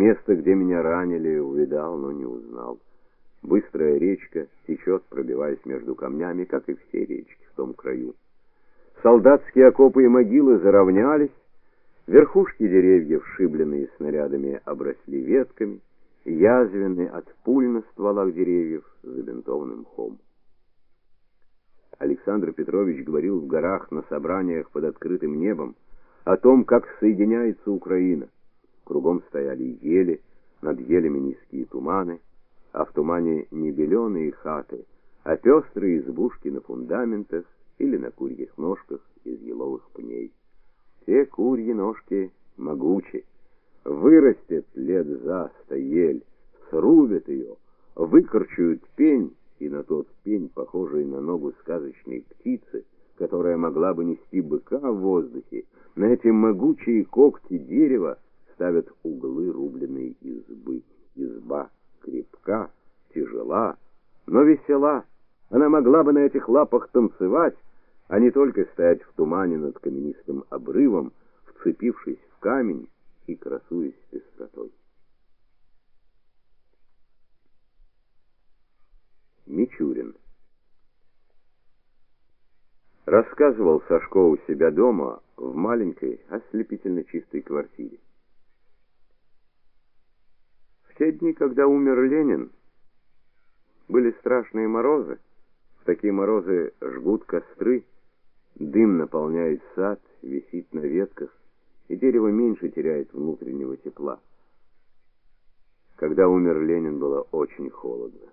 Место, где меня ранили, увидал, но не узнал. Быстрая речка течет, пробиваясь между камнями, как и все речки в том краю. Солдатские окопы и могилы заровнялись, верхушки деревьев, шибленные снарядами, обросли ветками, язвины от пуль на стволах деревьев забинтованным мхом. Александр Петрович говорил в горах на собраниях под открытым небом о том, как соединяется Украина. Кругом стояли ели, над елями низкие туманы, а в тумане не беленые хаты, а пестрые избушки на фундаментах или на курьих ножках из еловых пней. Те курьи ножки могучи. Вырастет лет за сто ель, срубят ее, выкорчуют пень, и на тот пень, похожий на ногу сказочной птицы, которая могла бы нести быка в воздухе, на эти могучие когти дерева ставят углы рубленной избы. Изба крепка, тяжела, но весела. Она могла бы на этих лапах танцевать, а не только стоять в тумане над каменистым обрывом, вцепившись в камень и красуясь пестротой. Мичурин Рассказывал Сашко у себя дома в маленькой, ослепительно чистой квартире. Те дни, когда умер Ленин, были страшные морозы. В такие морозы жгут костры, дым наполняет сад, висит на ветках, и дерево меньше теряет внутреннего тепла. Когда умер Ленин, было очень холодно.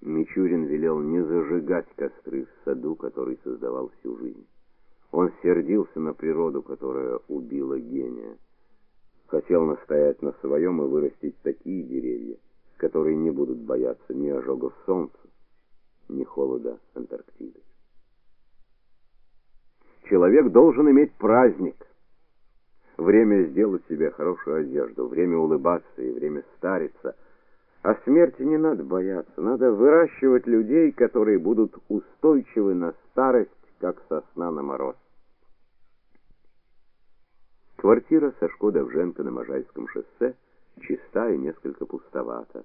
Мичурин велел не зажигать костры в саду, который создавал всю жизнь. Он сердился на природу, которая убила гения. Хотел настоять на своем и вырастить такие деревья, которые не будут бояться ни ожогов солнца, ни холода Антарктиды. Человек должен иметь праздник. Время сделать себе хорошую одежду, время улыбаться и время стариться. А смерти не надо бояться, надо выращивать людей, которые будут устойчивы на старость, как сосна на мороз. Квартира Сашко Довженко на Можайском шоссе чиста и несколько пустовата.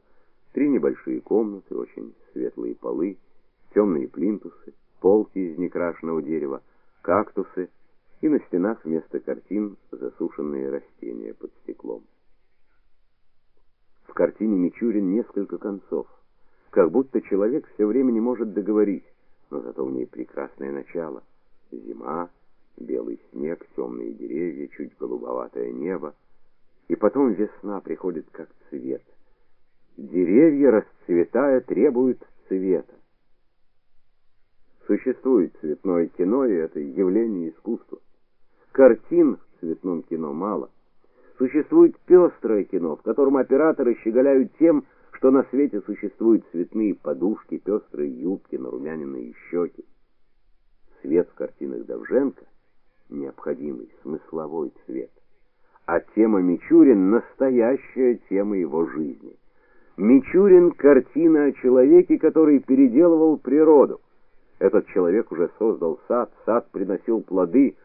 Три небольшие комнаты, очень светлые полы, темные плинтусы, полки из некрашенного дерева, кактусы и на стенах вместо картин засушенные растения под стеклом. В картине Мичурин несколько концов, как будто человек все время не может договорить, но зато в ней прекрасное начало. Зима, белый снег, темные деревья, чуть голубоватое небо, и потом весна приходит как цвет. Деревья, расцветая, требуют цвета. Существует цветное кино, и это явление искусства. Картин в цветном кино мало. Существует пестрое кино, в котором операторы щеголяют тем, что на свете существуют цветные подушки, пестрые юбки, нарумяненные щеки. Цвет в картинах Довженко необходимый, смысловой цвет. А тема Мичурин настоящая тема его жизни. Мичурин картина о человеке, который переделывал природу. Этот человек уже создал сад, сад приносил плоды,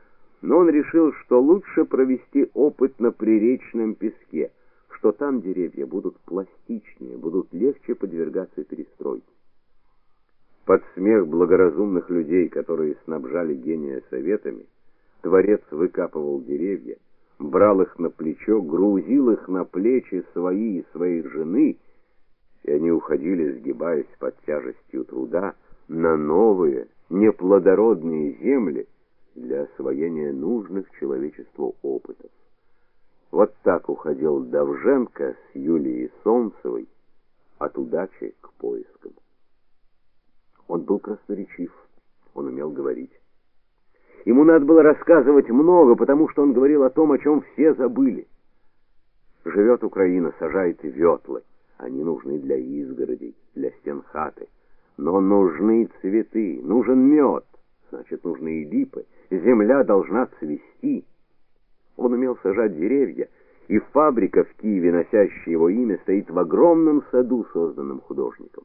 но он решил, что лучше провести опыт на приречном песке, что там деревья будут пластичнее, будут легче подвергаться перестройке. Под смех благоразумных людей, которые снабжали гения советами, Творец выкапывал деревья, брал их на плечо, грузил их на плечи свои и своей жены, и они уходили, сгибаясь под тяжестью труда, на новые, неплодородные земли для освоения нужных человечеству опытов. Вот так уходил Давженко с Юлией Солнцевой от удачи к поискам. Он был красноречив, он умел говорить. Ему надо было рассказывать много, потому что он говорил о том, о чем все забыли. Живет Украина, сажает ветлы. Они нужны для изгородей, для стен хаты. Но нужны цветы, нужен мед, значит, нужны и липы. Земля должна цвести. Он умел сажать деревья, и фабрика в Киеве, носящая его имя, стоит в огромном саду, созданном художником.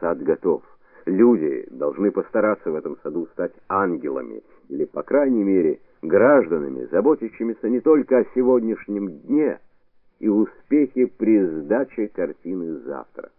Сад готов. Люди должны постараться в этом саду стать ангелами, или, по крайней мере, гражданами, заботящимися не только о сегодняшнем дне, и успехи при сдаче картины завтра.